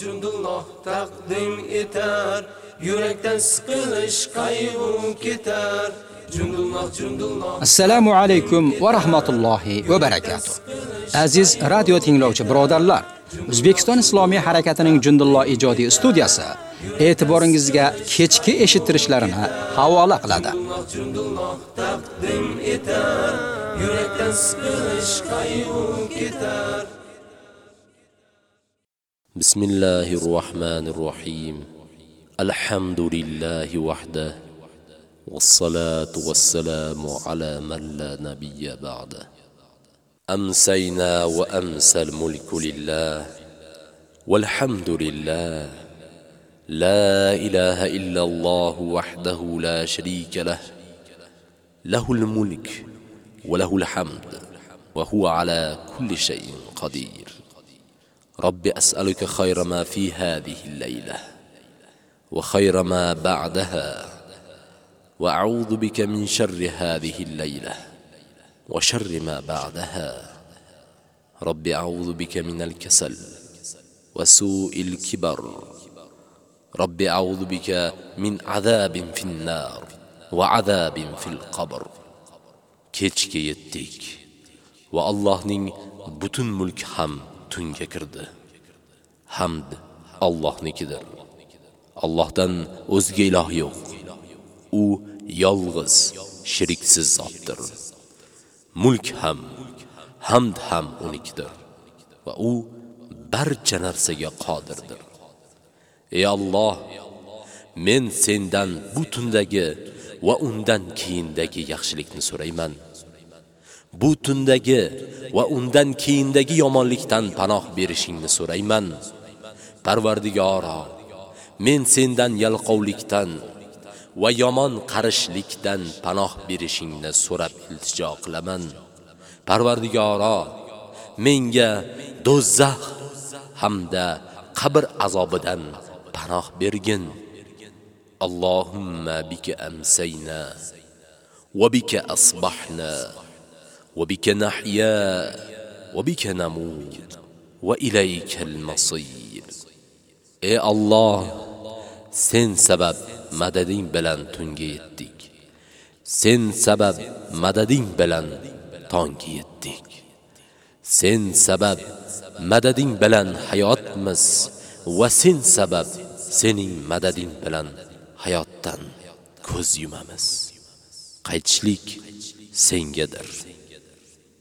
Jundulloh taqdim etar. Yurakdan siqilish qayg'u ketar. Assalomu alaykum va rahmatullohi va barakatuh. Aziz radio tinglovchi birodarlar, O'zbekiston Islomiy harakatining Jundulloh ijodiy studiyasi e'tiboringizga kechki eshittirishlarini havola qiladi. Yurakdan siqilish qayg'u ketar بسم الله الرحمن الرحيم. الحمد لله وحده والصلاة والسلام على من لا نبي بعده. أمسينا وأمسى الملك لله والحمد لله. لا إله إلا الله وحده لا شريك له. له الملك وله الحمد وهو على كل شيء قدير. رب أسألك خير ما في هذه الليلة وخير ما بعدها وأعوذ بك من شر هذه الليلة وشر ما بعدها رب أعوذ بك من الكسل وسوء الكبر رب أعوذ بك من عذاب في النار وعذاب في القبر kechga yetdik va Allohning butun mulk ham tunga kirdi. Hamd Allohnikidir. Allohdan o'zga iloh yo'q. U yolg'iz, shiriksiz zotdir. Mulk ham, hamd ham unikidir va u barcha narsaga qodirdir. Ey Alloh, men sendan bu tundagi va undan keyindagi yaxshilikni so'rayman. Bu tundagi va undan keyindagi yomonlikdan panoh berishingni so'rayman. Parvardigoro, men sendan yalqovlikdan va yomon qarishlikdan panoh berishingni so'rab iltijo qilaman. Parvardigoro, menga do'zax hamda qabr azobidan panoh bergin. Allohumma bika amsayna va bika asbahna وبك نحيا وبك نموت وإليك المصير va ilaykal masir. Ey Alloh, sen sabab madading bilan tunga yetdik. Sen sabab madading bilan tongga yetdik. Sen sabab madading bilan hayotmiz va sen sabab sening madading bilan hayotdan ko'z yumamiz. Qaytishlik sengadir.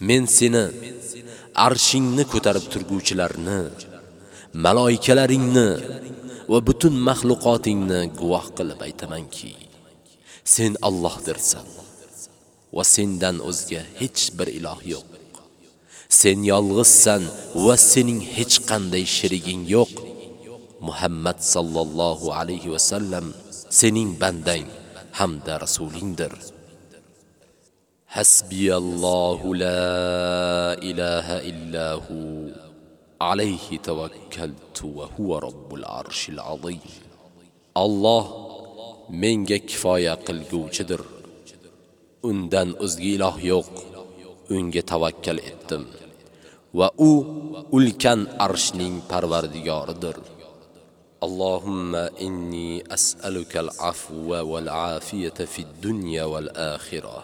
men seni arshingni ko'tarib turguvchilarni maloikalaringni va butun mahluqotingni guvoh qilib aytamanki sen Allohdirsan va sendan o'zga hech bir iloh yo'q sen yolg'izsan va sening hech qanday sheriging yo'q Muhammad sallallohu alayhi va sallam sening bandang hamda rasulingdir. Hasbiyallohu la ilaha illa hu alayhi tawakkaltu va huwa robbul arshil azim. Alloh menga kifoya qilguvchidir. Undan o'zga iloh yo'q. Unga tavakkal etdim. Va u ulkan arshning parvardigoridir. اللهم إني أسألك العفو والعافية في الدنيا والآخرة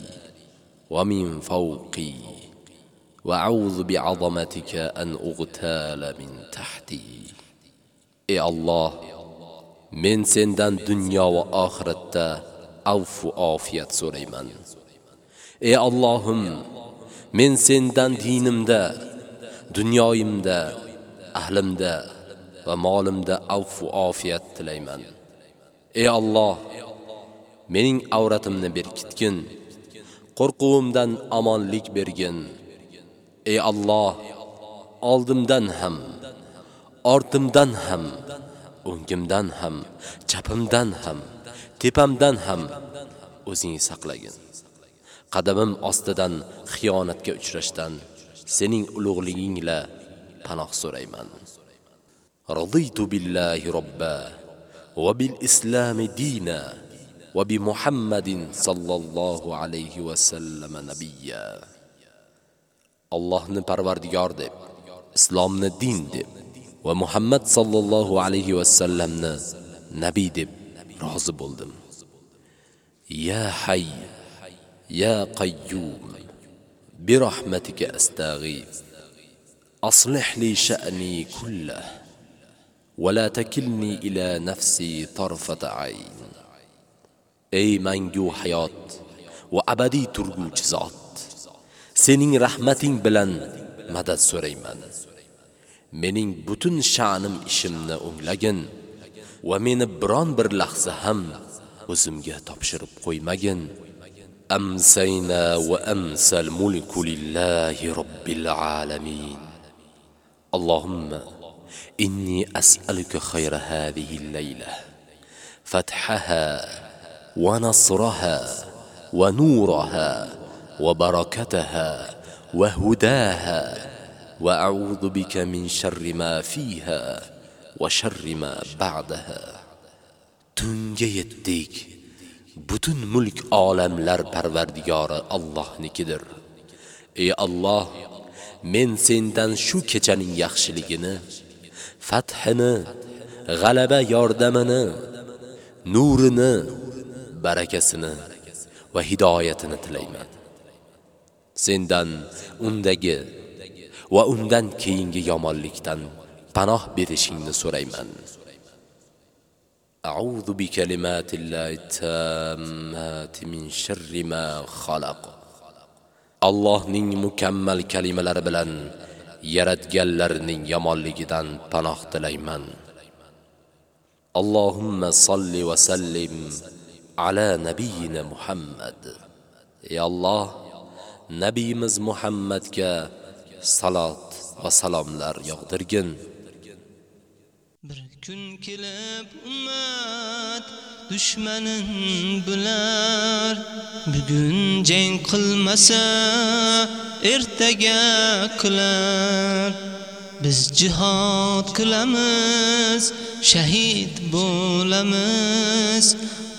ومن فوقي وأعوذ بعظمتك أن أغتال من تحتي Ey Allah, men sendan dunyo va oxiratda afv ofiyat so'rayman ey Allohim men sendan dinimda dunyoyimda ahlimda va molimda afv ofiyat tilayman ey Alloh mening avratimni berkitgin Qo'rquvimdan amonlik bergin. Ey Alloh oldimdan ham ortimdan ham o'ngimdan ham chapimdan ham tepamdan ham o'zing saqlagin. Qadamim ostidan xiyonatga uchrashdan sening ulug'liging panoh so'rayman. Raditu billahi robba va bil islami dinan وبمحمد صلى الله عليه وسلم نبيا. الله پروردگار دب اسلام نه دین دب ومحمد صلى الله عليه وسلم نبي دب راضی بولدم. يا حي يا قيوم برحمتك استغيث اصلح لي شاني كله ولا تكلني إلى نفسي طرفة عين Ey mangu hayot va abadiy turguvchi zot sening rahmating bilan madad so'rayman. Mening butun sha'nim ishimni o'nglagin va meni biron bir lahza ham o'zimga topshirib qo'ymagin. Amsayna va amsal mulku lillahi robbil alamin. Allohumma inni as'aluka khayra hadhihi al-layla fathaha wa nasraha wa nuraha وبركتها وهداها واعوذ بك من شر ما فيها وشر ما بعدها tunga yetdik butun mulk olamlar parvardigori Allohnikidir ey Alloh men sendan shu kechaning yaxshiligini fathini g'alaba yordamini nurini barakasini va hidoyatini tilayman sendan undagi va undan keyingi yomonlikdan panoh berishingni so'rayman. A'udhu bi kalimatillahi tammati min sharri ma khalaq. Allohning mukammal kalimalari bilan yaratganlarning yomonligidan panoh tilayman. Allohumma salli va sallim ala nabiyina Muhammad. Ey Alloh nabiyimiz Muhammadga salot va salomlar yog'dirgin. Bir kun kelib ummat dushmanin bular bugun jang qilmasa ertaga qilar biz jihad qilamiz shahid bo'lamiz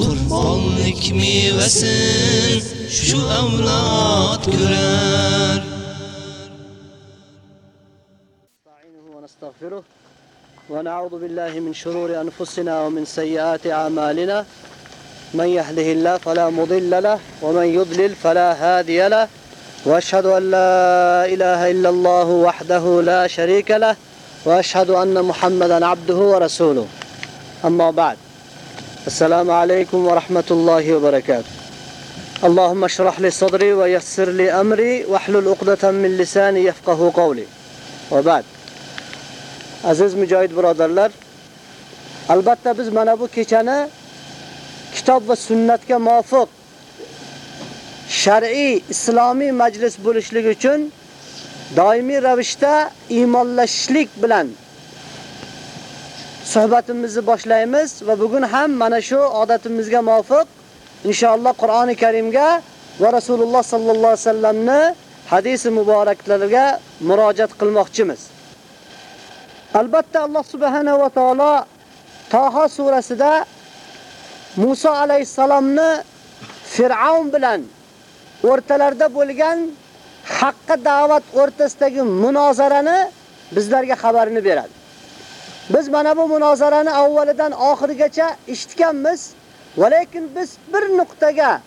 qurbonlik mevasin shu avlod ko'rar. ونعوذ بالله من شرور أنفسنا ومن سيئات أعمالنا من يهده الله فلا مضل له ومن يضلل فلا هادي له وأشهد أن لا إله إلا الله وحده لا شريك له وأشهد أن محمدا عبده ورسوله أما بعد السلام عليكم ورحمة الله وبركاته اللهم اشرح لي صدري ويسر لي أمري واحلل عقدة من لساني يفقه قولي وبعد aziz mujohid birodarlar albatta biz mana bu kechani kitob va sunnatga muvofiq shar'iy islomiy majlis bo'lishligi uchun doimiy ravishda iymonlashishlik bilan suhbatimizni boshlaymiz va bugun ham mana shu odatimizga muvofiq inshaalloh Qur'oni Karimga va Rasululloh sallallohu alayhi vasallamni hadisi muboraklariga murojaat qilmoqchimiz. Albatta Alloh subhanahu va taolo Toha surasida Musa alayhisalomni Fir'aun bilan o'rtalarida bo'lgan haqqa da'vat o'rtasidagi munozarani bizlarga xabarini beradi. Biz mana bu munozarani avvalidan oxirigacha eshitganmiz, va lekin biz bir nuqtaga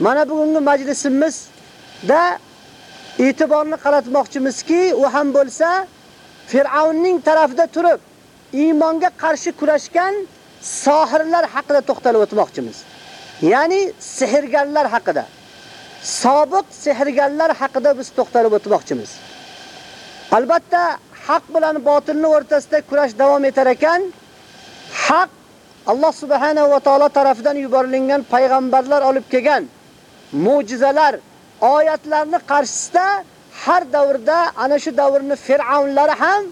mana bugungi majlisimizda e'tiborni qaratmoqchimizki, u ham bo'lsa Fir'avnning tarafida turib iymonga qarshi kurashgan sohirlar haqida to'xtalib o'tmoqchimiz. Ya'ni sehrgarlar haqida. Sobiq sehrgarlar haqida biz to'xtalib o'tmoqchimiz. Albatta, haq bilan botilning o'rtasida kurash davom etar ekan, haq Alloh subhanahu va taolo tarafidan yuborilgan payg'ambarlar olib kelgan mo'jizalar, oyatlarni qarshisida har davrda ana shu davrni fir'avnlari ham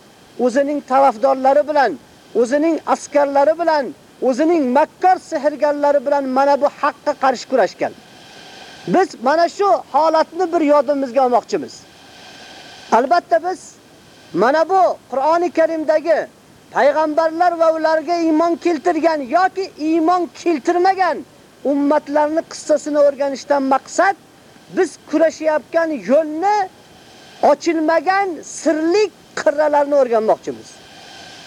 o'zining tarafdorlari bilan, o'zining askarlari bilan, o'zining makkor sehrgarlari bilan mana bu haqqa qarshi kurashgan. Biz mana shu holatni bir yodimizga olmoqchimiz. Albatta biz mana bu Qur'oni Karimdagi payg'ambarlar va ularga iymon keltirgan yoki iymon keltirmagan ummatlarning qissasini o'rganishdan maqsad biz kurashayotgan yo'lni ochilmagan sirli qirralarni o'rganmoqchimiz.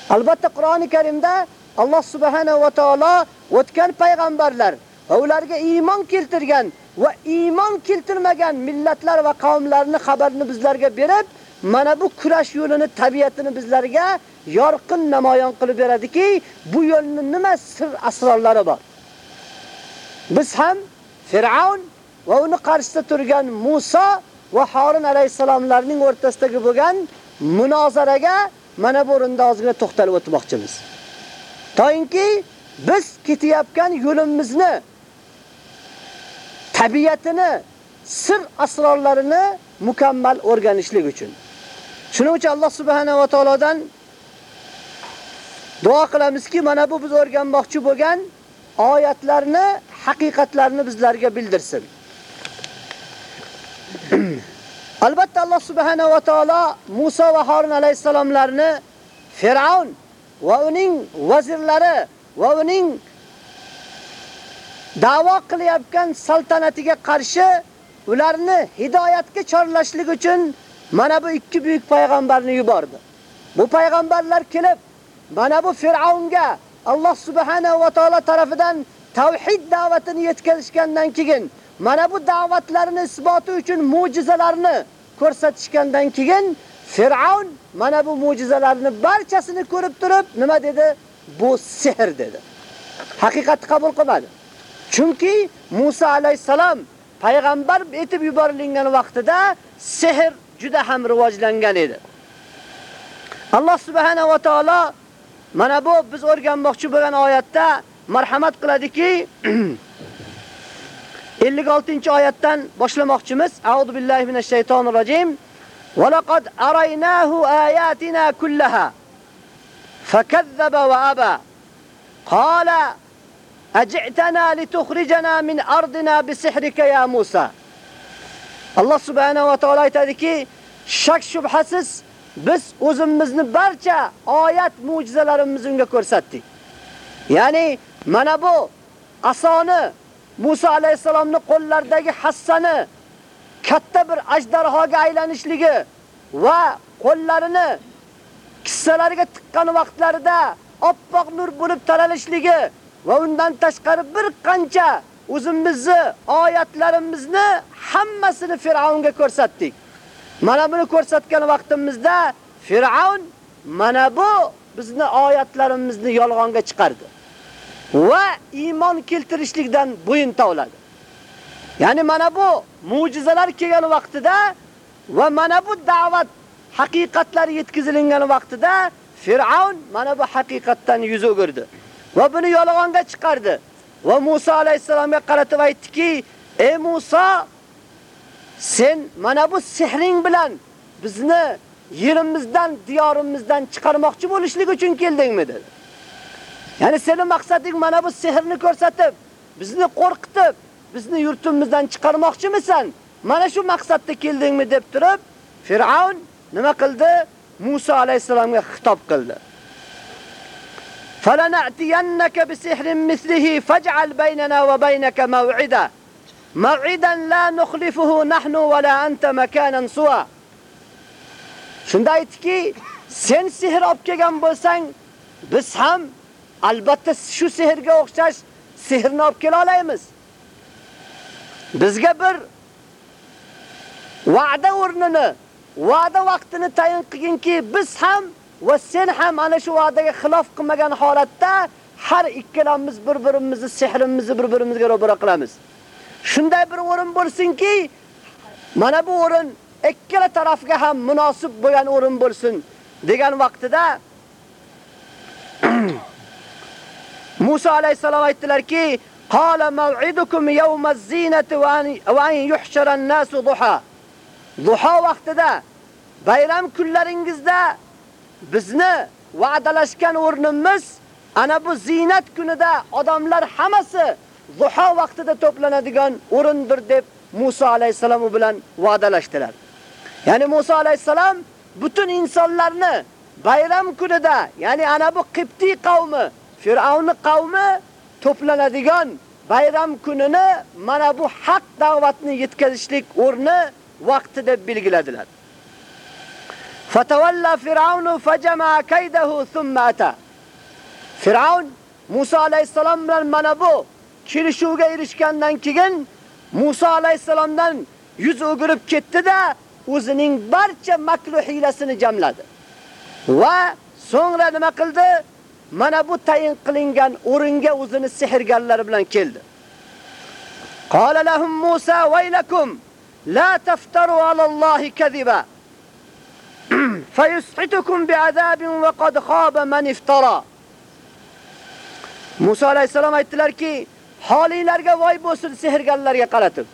Albatta Qur'oni Karimda Alloh subhanahu va taolo o'tgan payg'ambarlar va ularga iymon keltirgan va iymon keltirmagan millatlar va qavmlarning xabarini bizlarga berib, mana bu kurash yo'lini, tabiatini bizlarga yorqin namoyon qilib beradiki, bu yo'lning nima sir asrorlari bor. Biz ham Fir'aun va uni qarshisida turgan Musa va Harun alayhisalomlarning o'rtasidagi bo'lgan munozaraga mana bu o'rinda ozgina to'xtalib o'tmoqchimiz. To'yinki biz ketayotgan yo'limizni tabiatini, sir asrorlarini mukammal o'rganishlik uchun. Shuning uchun Alloh subhanahu va taolodan duo qilamizki, mana bu biz o'rganmoqchi bo'lgan oyatlarni, haqiqatlarni bizlarga bildirsin. Albatta Alloh subhanahu va taolo Musa va Harun alayhisalomlarni Fir'aun va uning vazirlari va uning da'vo qilayotgan saltanatiga qarshi ularni hidoyatga chorlashlik uchun mana bu ikki buyuk payg'ambarni yubordi. Bu payg'ambarlar kelib, mana bu Fir'aunga Alloh subhanahu va taolo tarafidan tavhid da'vatini yetkazishgandan keyin, mana bu da'vatlarini isboti uchun mo'jizalarni ko'rsatishgandan keyin Fir'aun mana bu mo'jizalarni barchasini ko'rib turib, nima dedi? Bu sehr dedi. Haqiqatni qabul qilmadi. Chunki Musa alayhisalom payg'ambar etib yuborilgan vaqtida sehr juda ham rivojlangan edi. Alloh subhanahu va taolo mana bu biz o'rganmoqchi bo'lgan oyatda marhamat qiladiki 56-oyatdan boshlamoqchimiz. A'udhu billahi minash shaytonir rojim. Va laqad araynahu ayatina kullaha fakazzaba va aba. Qala aj'tana litukhrijana min ardina bisihrika ya Musa. Alloh subhanahu va taolo aytadiki, shak shubhasiz biz o'zimizni barcha oyat mo'jizalarimizni unga ko'rsatdik. Ya'ni mana bu asoni Musa alayhisalomning qo'llaridagi hassani katta bir ajdarhoga aylanishligi va qo'llarini kissalariga tiqqan vaqtlarida oppoq nur bo'lib taralishligi va undan tashqari bir qancha o'zimizni oyatlarimizni hammasini Fir'aunga ko'rsatdik. Mana buni ko'rsatgan vaqtimizda Fir'aun mana bu bizni oyatlarimizni yolg'onga chiqardi. va iymon keltirishlikdan bo'yin tovladi. Ya'ni mana bu mo'jizalar kelgan vaqtida va mana bu da'vat haqiqatlar yetkazilgan vaqtida Fir'aun mana bu haqiqatdan yuz o'girdi va buni yolg'onga chiqardi. Va Musa alayhisalomga qaratib aytdiki: "Ey Musa, sen mana bu sehring bilan bizni yerimizdan, diyorimizdan chiqarmoqchi bo'lishlik uchun keldingmi?" dedi. Ya'ni sening maqsading mana bu sehrni ko'rsatib, bizni qo'rqitib, bizni yurtimizdan chiqarmoqchimisan? Mana shu maqsadda keldingmi deb turib, Fir'aun nima qildi? Musa alayhisalomga xitob qildi. فَلَنَأْتِيَنَّكَ بِسِحْرٍ مِثْلِهِ فَاجْعَلْ بَيْنَنَا وَبَيْنَكَ مَوْعِدًا maw'idan la nukhlifuhu nahnu wa la anta makanan suwa. Shunda aytdiki, sen sehr olib kelgan bo'lsang, biz ham albatta shu sehrga o'xshash sehrni olib kela olamiz. Bizga bir va'da o'rnini, va'da vaqtini tayin qilginki, biz ham va sen ham ana shu va'daga xilof qilmagan holatda har ikkalamiz bir-birimizni sehrimizni bir-birimizga ro'bara qilamiz. Shunday bir o'rin bo'lsinki, mana bu o'rin ikkala tarafga ham munosib bo'lgan o'rin bo'lsin degan vaqtida Musa alayhisalom aytdilarki, qala maw'idukum yawmaz zinati wa an yuhshara an-nasu duha. Duha vaqtida bayram kunlaringizda bizni va'dalashgan o'rnimiz ana bu zinat kunida odamlar hammasi zuho vaqtida to'planadigan o'rindir deb Musa alayhisalom bilan va'dalashdilar. Ya'ni Musa alayhisalom butun insonlarni bayram kunida, ya'ni ana bu Qibti qavmi, Fir'avn qavmi to'planadigan bayram kunini mana bu haq da'vatni yetkazishlik o'rni vaqti deb belgiladilar. Fatawalla Fir'aunu fajama kaydahu thumma ata. Fir'aun Musa alayhisalom bilan mana bu kelishuvga erishgandan keyin Musa alayhisalomdan yuz o'girib ketdi-da, o'zining barcha makru hilasini jamladi. Va so'ngra nima qildi? Mana bu tayin qilingan o'ringa o'zini sehrgarlari bilan keldi. Qala lahum Musa waylakum la taftaru ala Allohi kadhiba fayus'itukum بِعَذَابٍ وَقَدْ خَابَ مَنْ man iftara. Musa alayhisalom aytdilarki, holinglarga voy bo'lsin sehrgarlarga qaratib.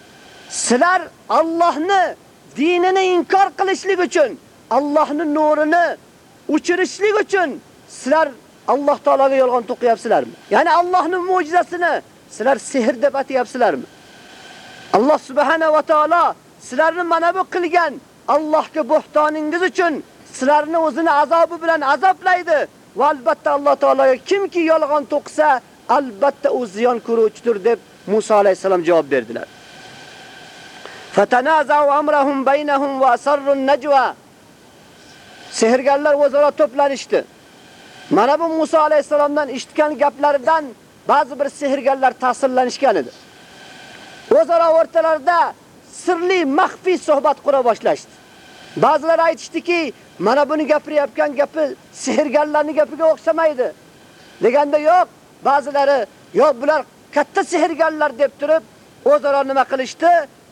Sizlar Allohni dinini inkor qilishlik uchun, Allohning nurini o'chirishlik uchun sizlar Alloh taolaga yolg'on to'qiyapsizlarmi? Ya'ni Allohning mo'jizasini sizlar sehr deb atayapsizlarmi? Alloh subhanahu va taolo sizlarni mana bu qilgan Allohga bo'xtoningiz uchun sizlarni o'zini azobi bilan azoblaydi. Va albatta Alloh taologa kimki yolg'on to'qsa, albatta u ziyon ko'ruvchidir deb Musa alayhisalom javob berdilar. Fatanaza'u amrahum baynahum va asarrun najwa. Sehrgarlar o'zaro to'planishdi. Mana bu Musa alayhisalomdan eshitgan gaplaridan ba'zi bir sehrgarlar ta'sirlanishgan edi. O'zaro o'rtalarida sirli, maxfiy suhbat qura boshlashdi. Ba'zilar aytishdiki, mana buni gapirayotgan gapi sehrgarlarning gapiga o'xshamaydi. Deganda yo'q, ba'zilari yo'q bular katta sehrgarlar deb turib, o'zaro nima qilishdi?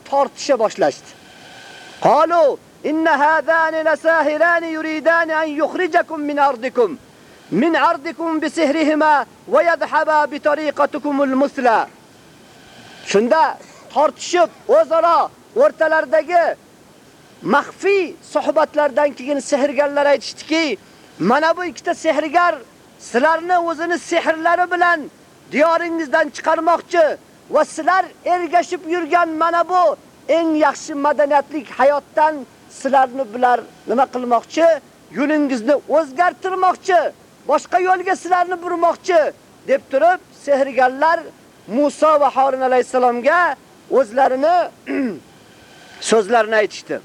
Tortisha boshlashdi. Qalu inna hadani lasahirani yuridani an yukhrijakum min ardikum min ardikum bi sihrihima va yadhhaba bi tariqatikumul musla. Shunda tortishib o'zaro o'rtalaridagi maxfiy suhbatlardan keyin sehrgarlar aytishdiki, mana bu ikkita sehrgar sizlarni o'zini sehrlari bilan diyoringizdan chiqarmoqchi va sizlar ergashib yurgan mana bu eng yaxshi madaniyatlik hayotdan sizlarni bular nima qilmoqchi? Yo'lingizni o'zgartirmoqchi, boshqa yo'lga sizlarni burmoqchi deb turib sehrgarlar Musa va Harun alayhisalomga o'zlarini so'zlarini aytishdi.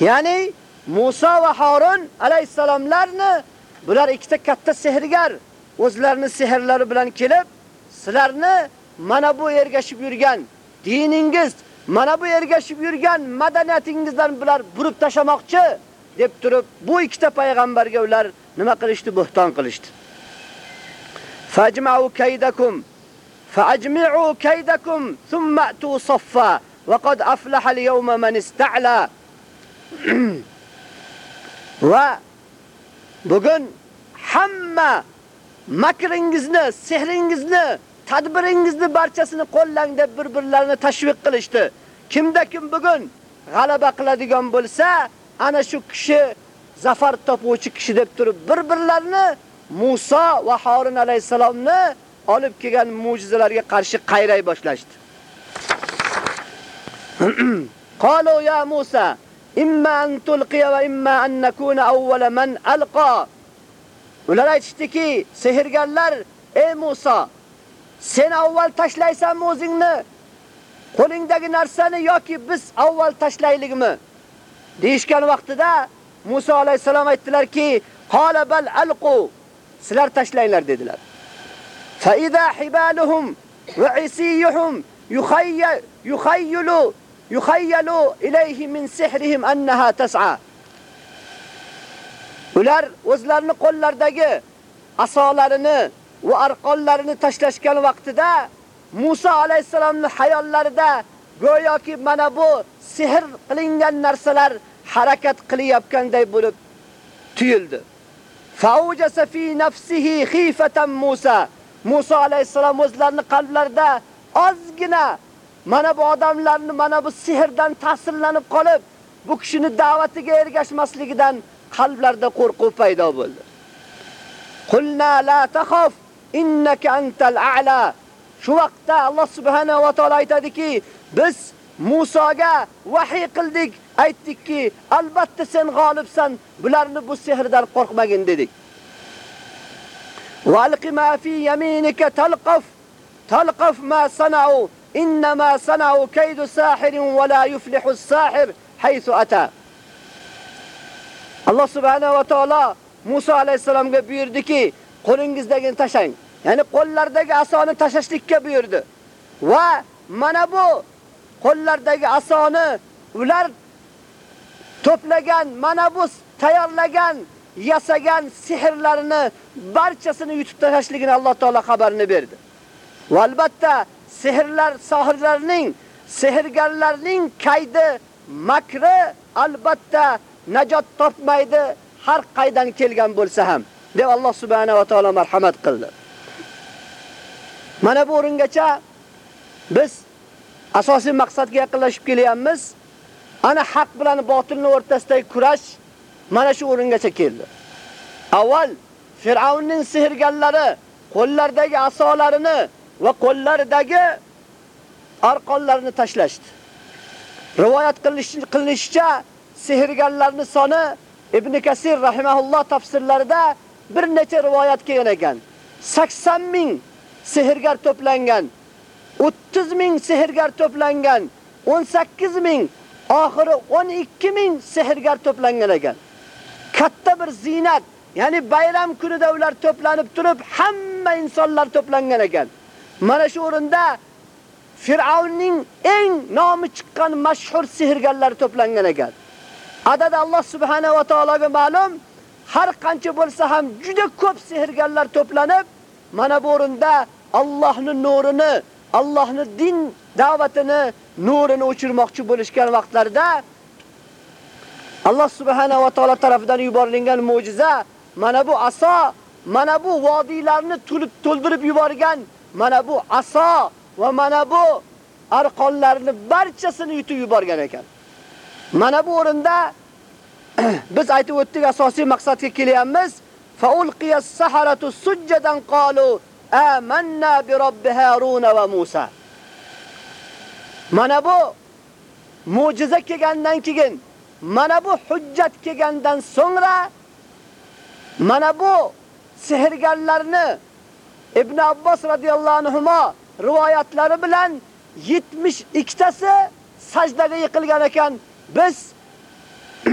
Ya'ni Musa va Harun alayhisalomlarni bular ikkita katta sehrgar o'zlarini sehrlari bilan kelib, sizlarni mana bu ergashib yurgan diningiz, mana bu ergashib yurgan madaniyatingizdan bular burib tashamoqchi deb turib, bu ikkita payg'ambarga ular nima qilishdi? Bo'xton qilishdi. Fajma'u kaydakum fa'ajmi'u kaydakum thumma atu saffa وقد qad اليوم من استعلى. Va bugun hamma makringizni, sehringizni, tadbiringizni barchasini qo'llang deb bir-birlarini tashviq qilishdi. Kimda kim bugun g'alaba qiladigan bo'lsa, ana shu kishi zafar topuvchi kishi deb turib bir-birlarini Musa va Harun alayhisalomni olib kelgan mo'jizalarga qarshi qayray boshlashdi. Qalu ya Musa, imma an tulqiya va imma an nakuna awwala man alqa. Ular aytishdiki, sehrgarlar, ey Musa, sen avval tashlaysanmi o'zingni qo'lingdagi narsani yoki biz avval tashlaylikmi? deyishgan vaqtida Musa alayhisalom aytdilarki, "Qala bal alqu." Sizlar tashlanglar dedilar. Fa idha hibaluhum va isiyuhum yukhayyalu yukhayyalu ilayhi min sihrihim annaha tas'a. Ular o'zlarini qo'llaridagi asolarini va arqonlarini tashlashgan vaqtida Musa alayhisalomning hayollarida go'yoki mana bu sehr qilingan narsalar harakat qilyapganday bo'lib tuyuldi. Faujasa fi nafsihi khifatan Musa. Musa alayhisalom o'zlarini qalblarida ozgina mana bu odamlarni mana bu sehrdan ta'sirlanib qolib, bu kishini da'vatiga ergashmasligidan qalblarda qo'rquv paydo bo'ldi. Qulna la takhaf innaka antal a'la. Shu vaqtda Alloh subhanahu va taolo aytadiki, biz Musoga vahiy qildik, aytdikki, albatta sen g'olibsan, bularni bu sehrdan qo'rqmagin dedik. Walqi ma fi yaminika talqaf talqaf ma sana'u innama sana'u kaydu sahirin wa la yuflihu as-sahir haythu ata. Alloh subhanahu va taolo Musa alayhisalomga buyurdiki, qo'lingizdagini tashlang. Ya'ni qo'llardagi asoni tashashlikka buyurdi. Va mana bu qo'llardagi asoni ular to'plagan, mana bu tayyorlagan, yasagan sehrlarini barchasini yutib tashlashligini Alloh taolo xabarini berdi. Va albatta sehrlar sohirlarning, sehrgarlarning kaydi, makri albatta najot topmaydi, har qaydan kelgan bo'lsa ham, deb Alloh subhanahu va taolo marhamat qildi. Mana bu o'ringacha biz asosiy maqsadga yaqinlashib kelyapmiz. Ana haq bilan botilni o'rtasidagi kurash mana shu o'ringacha keldi. Avval Fir'avnning sehrgarlari qo'llaridagi asolarini va qo'llaridagi arqonlarini tashlashdi. Rivoyat qilinishicha, sehrgarlarning soni Ibn Kasir rahimahulloh tafsirlarida bir necha rivoyat kelgan ekan. 80 ming sehrgar to'plangan, 30 ming sehrgar to'plangan, 18 ming, oxiri 12 ming sehrgar to'plangan ekan. Katta bir zinat, ya'ni bayram kunida ular to'planib turib, hamma insonlar to'plangan ekan. Mana shu o'rinda Fir'avnning eng nomi chiqqan mashhur sehrgarlar to'plangan ekan. Adad Alloh subhanahu va taologa ma'lum, har qancha bo'lsa ham juda ko'p sehrgarlar to'planib, mana bu o'rinda Allohning nurini, Allohning din da'vatini, nurini o'chirmoqchi bo'lishgan vaqtlarda Alloh subhanahu va taolo tomonidan yuborilgan mo'jiza mana bu aso, mana bu vodiylarni to'ldirib yuborgan mana bu aso va mana bu arqonlarni barchasini yutib yuborgan ekan. Mana bu o'rinda biz aytib o'tdik asosiy maqsadga kelyapmiz. Faulqiyas saharatu sujjadan qalu amanna bi robbi Harun va Musa. Mana bu mo'jiza kelgandan keyin, mana bu hujjat kelgandan so'ngra mana bu sehrgarlarni Ibn Abbos radhiyallohu anhuma rivoyatlari bilan 72 tasi sajdaga yiqilgan ekan. Biz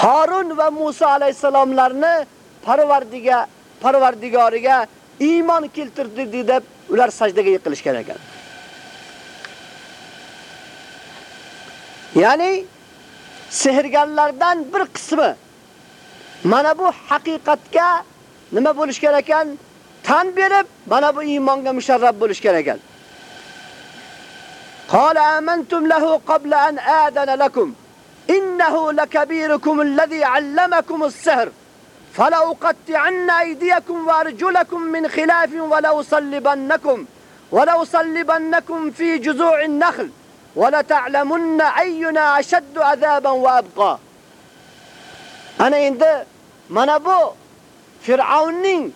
Harun va Musa alayhisalomlarni Parvardiga, Parvardigoriga iymon keltirdi deb ular sajdaga yiqilishgan ekan. Ya'ni sehrgarlardan bir qismi mana bu haqiqatga nima bo'lish kerak ekan? tan berib, mana bu iymonga musharraf bo'lish kerak ekan. Qala amantum lahu qabla an adana lakum. Innahu lakabirukum alladhi 'allamakum as-sihr. Fala uqatti'anna aydiyakum wa arjulakum min khilafin wa la usallibannakum wa la usallibannakum fi juzu'in nakhl. ولا تعلمن اينا اشد عذابا وابقى ana endi mana bu Fir'avnning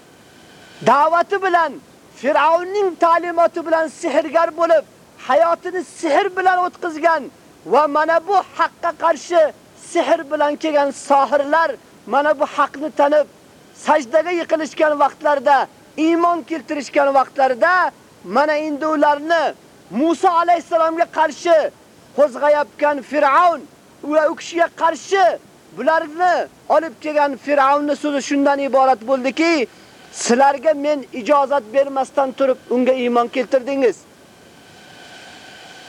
da'vati bilan Fir'avnning ta'limoti bilan sehrgar bo'lib, hayotini sehr bilan o'tkazgan va mana bu haqqa qarshi sehr bilan kelgan sohirlar mana bu haqni tanib sajdaga yiqilishgan vaqtlarda, iymon keltirishgan vaqtlarida mana endi ularni Musa alayhisalomga qarshi qo'zg'ayotgan Firavun va u kishiga qarshi bularni olib kelgan Firavunning so'zi shundan iborat bo'ldiki, sizlarga men ijozat bermasdan turib unga iymon keltirdingiz.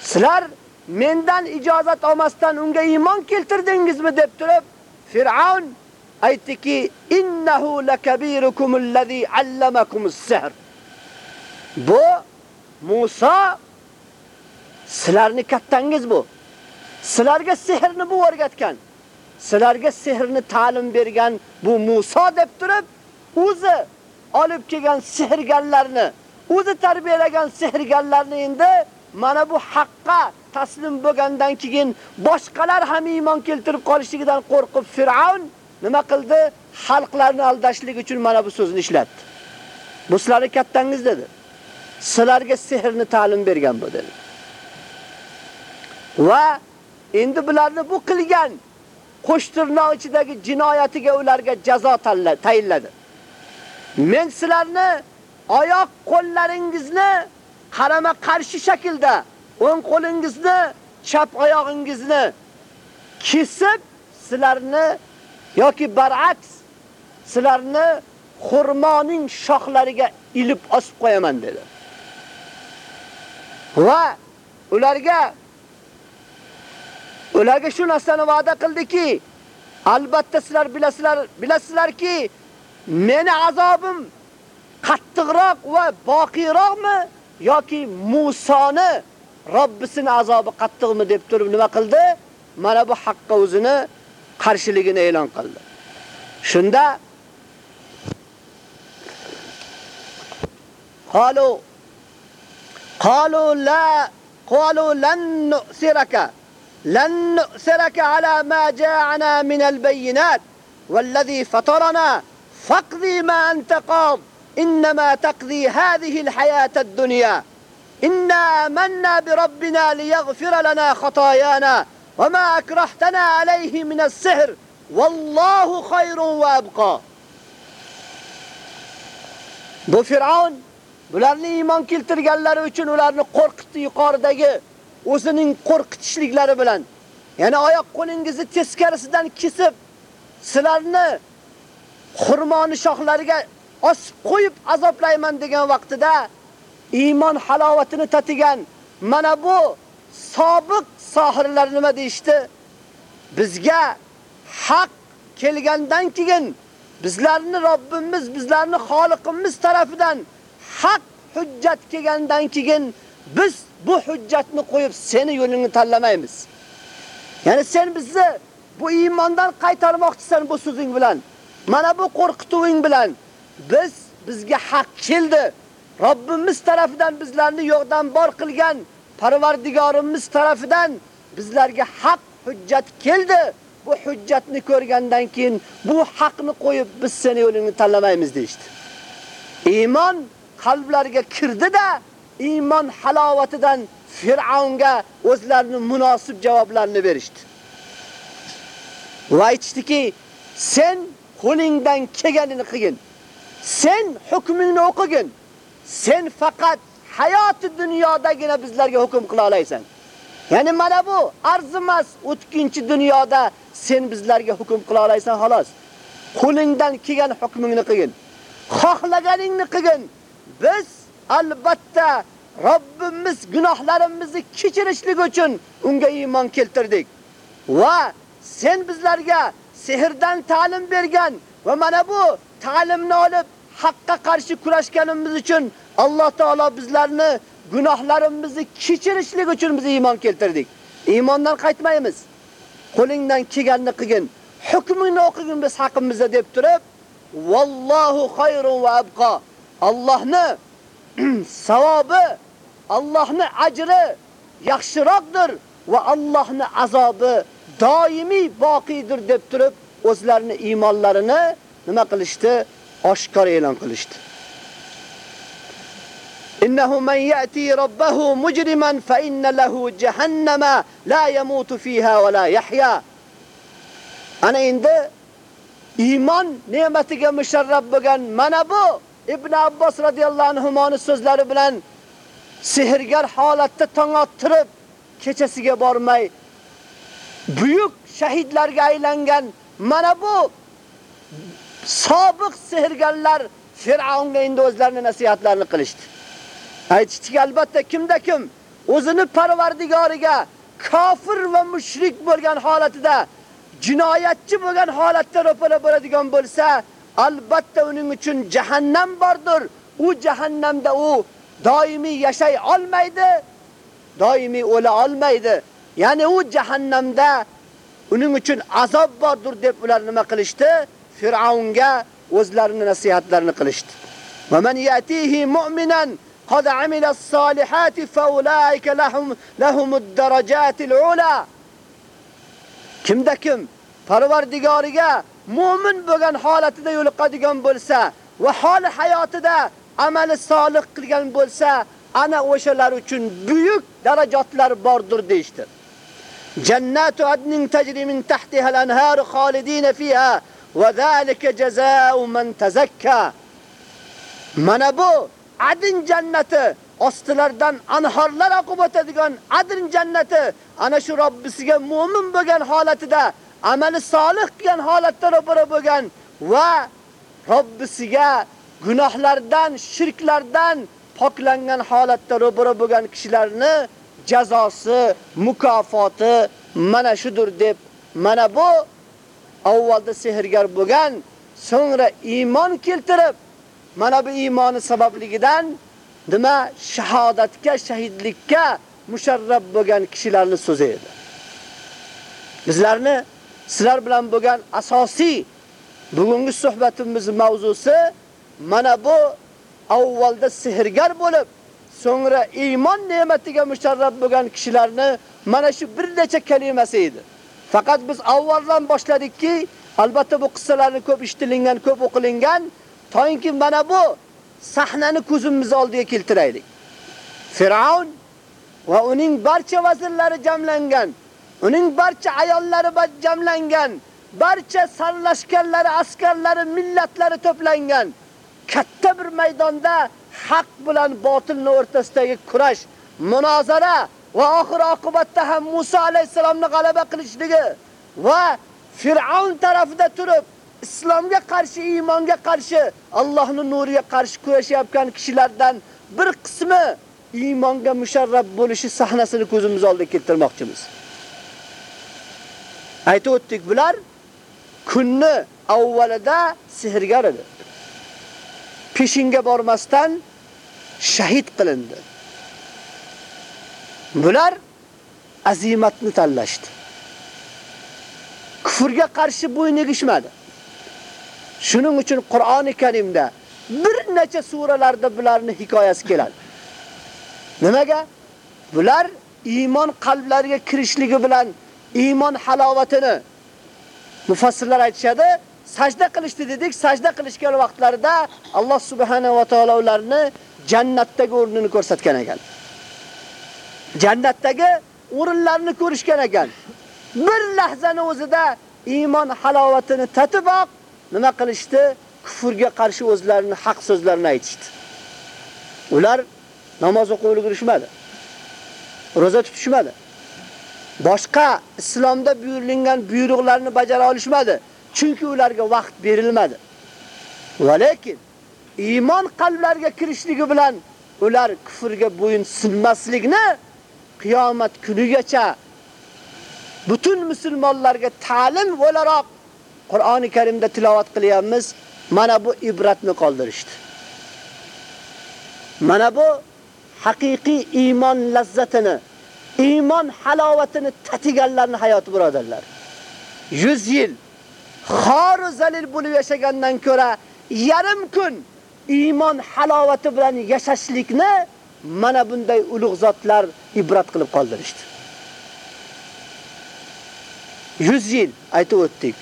Sizlar mendan ijozat olmasdan unga iymon keltirdingizmi deb turib Fir'aun aytdiki, innahu lakabirukum allazi allamakumus-sihr. Bu Musa sizlarni kattangiz bu. Sizlarga sehrni bu o'rgatgan. Sizlarga sehrni ta'lim bergan bu Musa deb turib, o'zi olib kelgan sehrgarlarni, o'zi tarbiyalagan sehrgarlarni endi mana bu haqqa taslim bo'lgandan keyin boshqalar ham iymon keltirib qolishligidan qo'rqib Fir'aun nima qildi? Xalqlarni aldashlik uchun mana bu so'zni ishlatdi. Bu sizlarga kattangiz dedi. Sizlarga sehrni ta'lim bergan bu dedi. Va endi bularni bu qilgan qo'shtirnoq ichidagi jinoyatiga ularga jazo tayinladi. Men sizlarni oyoq qo'llaringizni qarama qarshi shaklda o'ng qo'lingizni, chap oyog'ingizni kesib sizlarni yoki baraks sizlarni xurmoning shoxlariga ilib osib qo'yaman dedi. Va ularga ularga shu narsani va'da qildiki, albatta sizlar bilasizlar, bilasizlarki, meni azobim qattiqroq va boqiyroqmi yoki Musoni Robbisini azobi qattiqmi deb turib nima qildi? Mana bu haqqa o'zini qarshiligini e'lon qildi. Shunda qalu qalu la qalu lan nu'siraka lan nu'siraka ala ma ja'ana min al-bayyinat والذي فطرنا فاقضي ما أنت قاض إنما تقضي هذه الحياة الدنيا إنا آمنا بربنا ليغفر لنا خطايانا وما أكرهتنا عليه من السحر والله خير وأبقى Bu Firavun bularni iymon keltirganlari uchun ularni qo'rqitdi yuqoridagi o'zining qo'rqitishliklari bilan. Ya'ni oyoq qo'lingizni teskarisidan kesib, sizlarni xurmoni shoxlariga osib qo'yib azoblayman degan vaqtida iymon halovatini tatigan mana bu sobiq sohirlar nima deyshti? Bizga haq kelgandan keyin bizlarni Robbimiz, bizlarni Xoliqimiz tarafidan haq hujjat kelgandan keyin biz bu hujjatni qo'yib seni yo'lingni tanlamaymiz. Ya'ni sen bizni bu iymondan qaytarmoqchisan bu so'zing bilan. Mana bu qo'rqituving bilan biz bizga haq keldi. Robbimiz tarafidan bizlarni yo'qdan bor qilgan Parvardigorimiz tarafidan bizlarga haq hujjat keldi. Bu hujjatni ko'rgandan keyin bu haqni qo'yib biz seni yo'lingni tanlamaymiz deydi. Iymon qalblarga kirdi-da, iymon halovatidan Fir'aunga o'zlarining munosib javoblarini berishdi. Va aytishdiki, sen qo'lingdan kelganini qilgin. Sen hukmingni o'qigin. Sen faqat hayoti dunyodagina bizlarga hukm qila olaysan. Ya'ni mana bu arzimas o'tkinchi dunyoda sen bizlarga hukm qila olaysan xolos. Qo'lingdan kelgan hukmingni qilgin. Xohlaganingni qilgin. Biz albatta Robbimiz gunohlarimizni kechirishlik uchun unga iymon keltirdik. Va sen bizlarga sehrdan ta'lim bergan va mana bu ta'limni olib haqqa qarshi kurashganimiz uchun Alloh taolo bizlarni gunohlarimizni kechirishlik uchun biz iymon keltirdik. Iymondan qaytmaymiz. Qo'lingdan kelganini qilgin. Hukmini o'qigin biz haqimizda deb turib, vallohu xayrun va abqa. Allohni savobi, Allohni ajri yaxshiroqdir va Allohni azobi doimiy boqiydir deb turib, o'zlarini iymonlarini nima qilishdi? Oshkor e'lon qilishdi. إنه من يأتي ربه مجرما فإن له جهنم لا يموت فيها ولا يحيا أنا عند iymon ne'matiga musharraf bo'lgan mana bu Ibn Abbos radhiyallohu anhuning so'zlari bilan sehrgar holatda tong ottirib, kechasiga bormay buyuk shahidlarga aylangan mana bu sobiq sehrgarlar Fir'aunga endi o'zlarini nasihatlarini qilishdi. Aytishdiki, albatta kimda kim o'zini Parvardigoriga kofir va mushrik bo'lgan holatida, jinoyatchi bo'lgan holatda ro'para bo'ladigan bo'lsa, albatta uning uchun jahannam bordir. U jahannamda u doimiy yashay olmaydi, doimiy o'la olmaydi. Ya'ni u jahannamda uning uchun azob bordir deb ular nima qilishdi? Fir'aunga o'zlarini nasihatlarini qilishdi. Va man yatihi mu'minan qad amila as-solihati fa ulaika lahum lahumud darajatil ula. Kimda kim Parvardigoriga mu'min bo'lgan holatida yo'liqadigan bo'lsa va hol hayotida amali solih qilgan bo'lsa, ana o'shalar uchun buyuk darajatlar bordir deyshti. Jannatu adnin tajri min tahtiha al-anhar khalidina fiha va zalika jazaa'u man tazakka. Mana bu adin jannati ostilardan anhorlar oqib o'tadigan adin jannati ana shu Robbisiga mu'min bo'lgan holatida amali solih qilgan holatda ro'para bo'lgan va Robbisiga gunohlardan, shirklardan poklangan holatda ro'para bo'lgan kishilarni jazosi, mukofoti mana shudur deb mana bu avvalda sehrgar bo'lgan, so'ngra iymon keltirib, mana bu iymoni sababligidan nima shahodatga, shahidlikka musharrab bo'lgan kishilarni edi. Bizlarni sizlar bilan bo'lgan asosiy bugungi suhbatimiz mavzusi mana bu avvalda sehrgar bo'lib, so'ngra iymon ne'matiga musharraf bo'lgan kishilarni mana shu bir necha kalimasi edi. Faqat biz avvaldan boshladikki, albatta bu qissalarni ko'p eshitilingan, ko'p o'qilingan, to'yinki mana bu sahnani ko'zimiz oldiga keltiraylik. Fir'aun va uning barcha vazirlari jamlangan, uning barcha ayollari jamlangan, barcha sarlashganlari, askarlari, millatlari to'plangan katta bir maydonda haq bilan botilning o'rtasidagi kurash, munozara va oxir oqibatda ham Musa alayhisalomni g'alaba qilishligi va Fir'aun tarafida turib islomga qarshi, iymonga qarshi, Allohning nuriga qarshi kurashayotgan kishilardan bir qismi iymonga musharrab bo'lishi sahnasini ko'zimiz oldiga keltirmoqchimiz. Aytib o'tdik, bular kunni avvalida sehrgar edi. Peshinga bormasdan shahid qilindi. Bular azimatni tanlashdi. Kufrga qarshi bo'yin egishmadi. Shuning uchun Qur'oni Karimda bir necha suralarda bularni hikoyasi keladi. Nimaga? Bular iymon qalblariga kirishligi bilan iymon halovatini mufassirlar aytishadi, sajda qilishdi dedik, sajda qilishgan vaqtlarida Alloh subhanahu va taolo ularni jannatdagi o'rnini ko'rsatgan ekan. Jannatdagi o'rinlarini ko'rishgan ekan. Bir lahzani o'zida iymon halovatini tatiboq nima qilishdi? Kufrga qarshi o'zlarini haq so'zlarini aytishdi. Ular namoz o'qib ulgurishmadi. Roza tutishmadi. Boshqa islomda buyurilgan buyruqlarni bajara olishmadi. Chunki ularga vaqt berilmadi. Va lekin iymon qalblarga kirishligi bilan ular kufrga bo'yin sinmaslikni qiyomat kunigacha butun musulmonlarga ta'lim o'laroq Qur'oni Karimda tilovat qilyapmiz. Mana bu ibratni qoldirishdi. Mana bu haqiqiy iymon lazzatini, iymon halovatini tatiganlarning hayoti birodarlar. 100 yil xor zalil bo'lib yashagandan ko'ra yarim kun iymon halovati bilan yashashlikni mana bunday ulug' zotlar ibrat qilib qoldirishdi. 100 yil aytib o'tdik.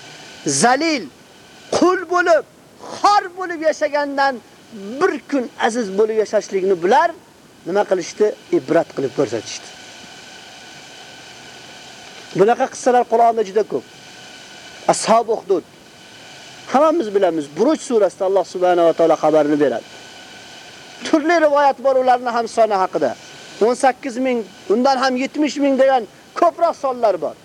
Zalil, qul bo'lib, xor bo'lib yashagandan bir kun aziz bo'lib yashashlikni bular nima qilishdi? Ibrat qilib ko'rsatishdi. Bunaqa qissalar Qur'onda juda ko'p. Ashab Uhdud. Hammamiz bilamiz, Buruj surasida Alloh subhanahu va taolo xabarini beradi. Turli rivoyat bor ularning ham soni haqida. 18 ming, undan ham 70 ming degan ko'proq sonlar bor.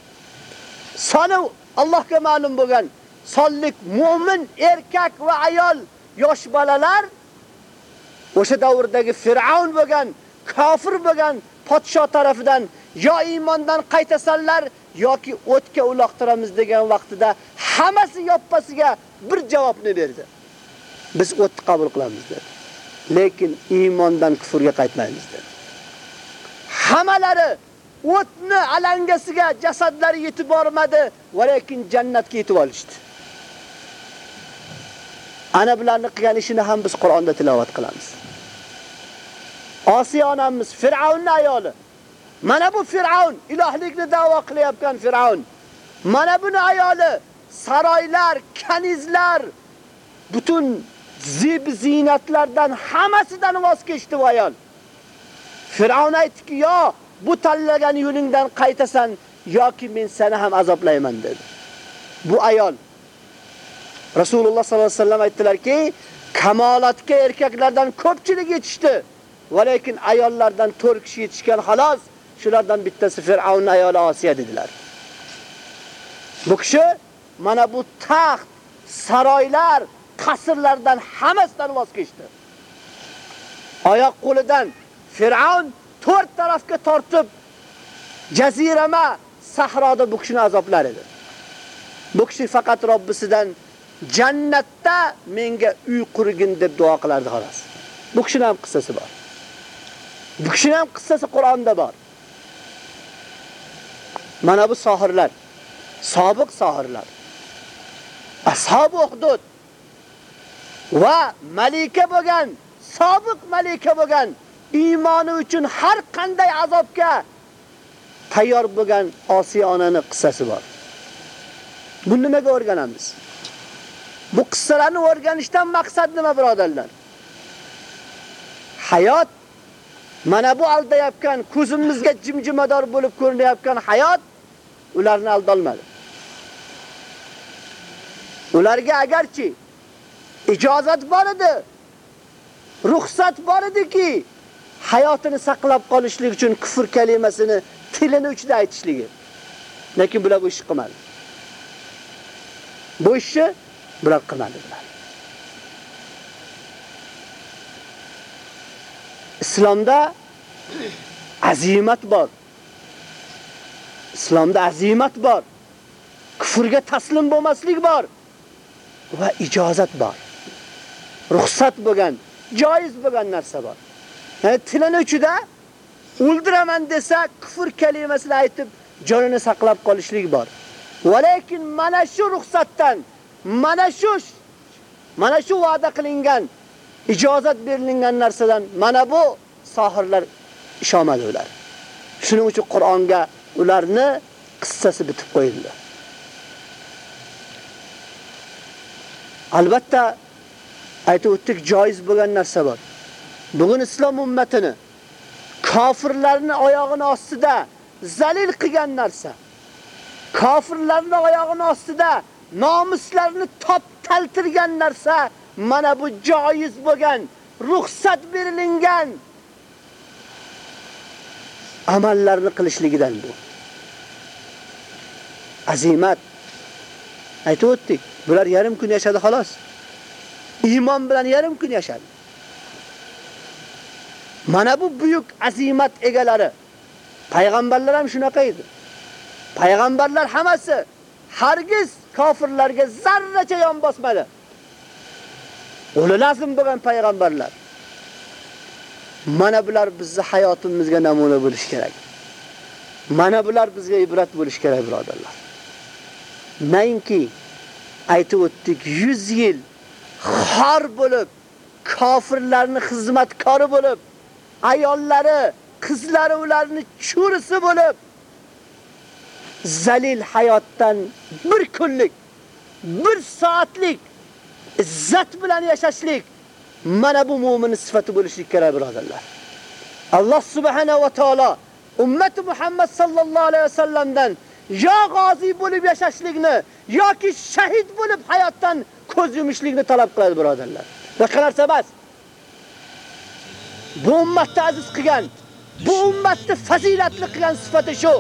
Soni Allohga ma'lum bo'lgan sonlik mu'min erkak va ayol, yosh balalar o'sha davrdagi Fir'aun bo'lgan, kofir bo'lgan podsho tarafidan yo iymondan qaytasanlar yoki o'tga uloqtiramiz degan vaqtida hammasi yoppasiga bir javobni berdi. Biz o'tni qabul qilamiz dedi. Lekin iymondan kufrga qaytmaymiz dedi. Hammalari o'tni alangasiga jasadlari yetib bormadi, va lekin jannatga yetib olishdi. Ana bularni qilgan ishini ham biz Qur'onda tilovat qilamiz. Osiyo onamiz Fir'avnning ayoli. Mana bu Fir'avn, ilohlikni da'vo qilyapgan Fir'aun. Mana buni ayoli saroylar, kanizlar, butun zib zinatlardan hammasidan voz kechdi bu ayol. Fir'aun aytdiki, "Yo, bu tanlagan yo'lingdan qaytasan yoki men seni ham azoblayman" dedi. Bu ayol Rasululloh sallallohu alayhi vasallam aytdilarki, kamolatga erkaklardan ko'pchilik yetishdi, va lekin ayollardan 4 kishi yetishgan xolos, shulardan bittasi Fir'avnning ayoli Osiya dedilar. Bu kishi mana bu taxt, saroylar, qasrlardan hammasidan voz kechdi. Oyoq qo'lidan Fir'avn to'rt tarafga tortib jazirama sahroda bu kishini azoblar edi. Bu kishi faqat Robbisidan jannatda menga uy qurgin deb duo qilardi xolos. Bu kishining ham qissasi bor. Bu kishining ham qissasi Qur'onda bor. Mana bu sohirlar, sobiq sohirlar. Ashab Uhdud va malika bo'lgan, sobiq malika bo'lgan, iymoni uchun har qanday azobga tayyor bo'lgan Osiya onaning qissasi bor. Buni nimaga o'rganamiz? Bu qissalarni o'rganishdan maqsad nima, birodarlar? Hayot mana bu aldayotgan, ko'zimizga jimjimador bo'lib ko'rinayotgan hayot ularni aldolmadi. Ularga agarchi ijozat bor edi, ruxsat bor ediki, hayotini saqlab qolishlik uchun kufr kalimasini tilini uchida aytishligi. Lekin bular bu ish qilmadi. Bu ishni bular qilmadilar. Islomda azimat bor. Islomda azimat bor. Kufrga taslim bo'lmaslik bor va ijozat bor. Ruxsat bo'lgan, joiz bo'lgan narsa bor. Ya'ni tilini uchida o'ldiraman desa kufr kalimasini aytib jonini saqlab qolishlik bor. Va lekin mana shu ruxsatdan, mana shu mana shu va'da qilingan, ijozat berilgan narsadan mana bu sohirlar ishonmadi ular. Shuning uchun Qur'onga ularni qissasi bitib qo'yildi. Albatta aytib o'tdik joiz bo'lgan narsa bor. Bugun islom ummatini kofirlarning oyog'ini ostida zalil qilgan narsa. Kofirlarning oyog'ini ostida nomuslarini top taltirgan narsa mana bu joiz bo'lgan, ruxsat berilgan amallarni qilishligidan bu. Azimat. Aytib o'tdik, bular yarim kun yashadi xolos. Iymon bilan yarim kun yashadi. Mana bu buyuk azimat egalari. Payg'ambarlar ham shunaqa edi. Payg'ambarlar hammasi hargiz kofirlarga zarracha yon bosmadi. O'li lazim bo'lgan payg'ambarlar. Mana bular bizni hayotimizga namuna bo'lish kerak. Mana bular bizga ibrat bo'lish kerak, birodarlar. Nainki aytib o'tdik 100 yil xor bo'lib, kofirlarning xizmatkori bo'lib, ayollari, qizlari ularni churisi bo'lib zalil hayotdan bir kunlik, bir soatlik izzat bilan yashashlik mana bu mu'min sifati bo'lishlik kerak birodarlar. Alloh subhanahu va taolo ummati Muhammad sallallohu alayhi vasallamdan yo g'ozi bo'lib yashashlikni yoki shahid bo'lib hayotdan ko'z yumishlikni talab qiladi birodarlar. Boshqa narsa emas. Bu ummatni aziz qilgan, Bu ummatni fazilatli qilgan sifati shu.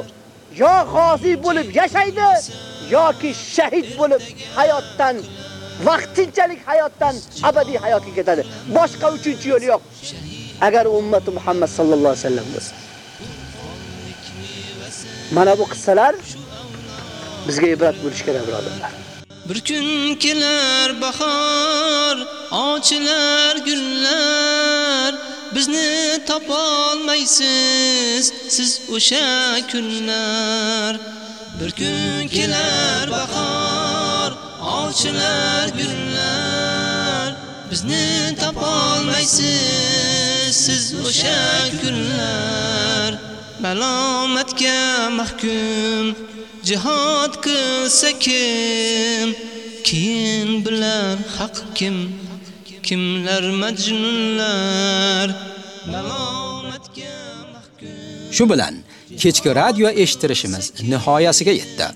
Yo g'ozi bo'lib yashaydi, yoki shahid bo'lib hayotdan vaqtinchalik hayotdan abadiy hayotga ketadi. Boshqa uchinchi yo'li yo'q. Agar ummati Muhammad sallallohu alayhi vasallam bo'lsa. Mana bu qissalar bizga ibrat bo'lish kerak, birodarlar. Bir kun kelar bahor, ochilar gullar, bizni topolmaysiz siz o'sha kunlar. Bir kun kelar bahor, ochilar gullar, bizni topolmaysiz siz o'sha kunlar. Malomatga mahkum jihad qilsa kim keyin bilar haq kim kimlar majnunlar malomatga mahkum Shu bilan kechki radio eshittirishimiz nihoyasiga yetdi.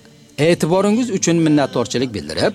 E'tiboringiz uchun minnatdorchilik bildirib,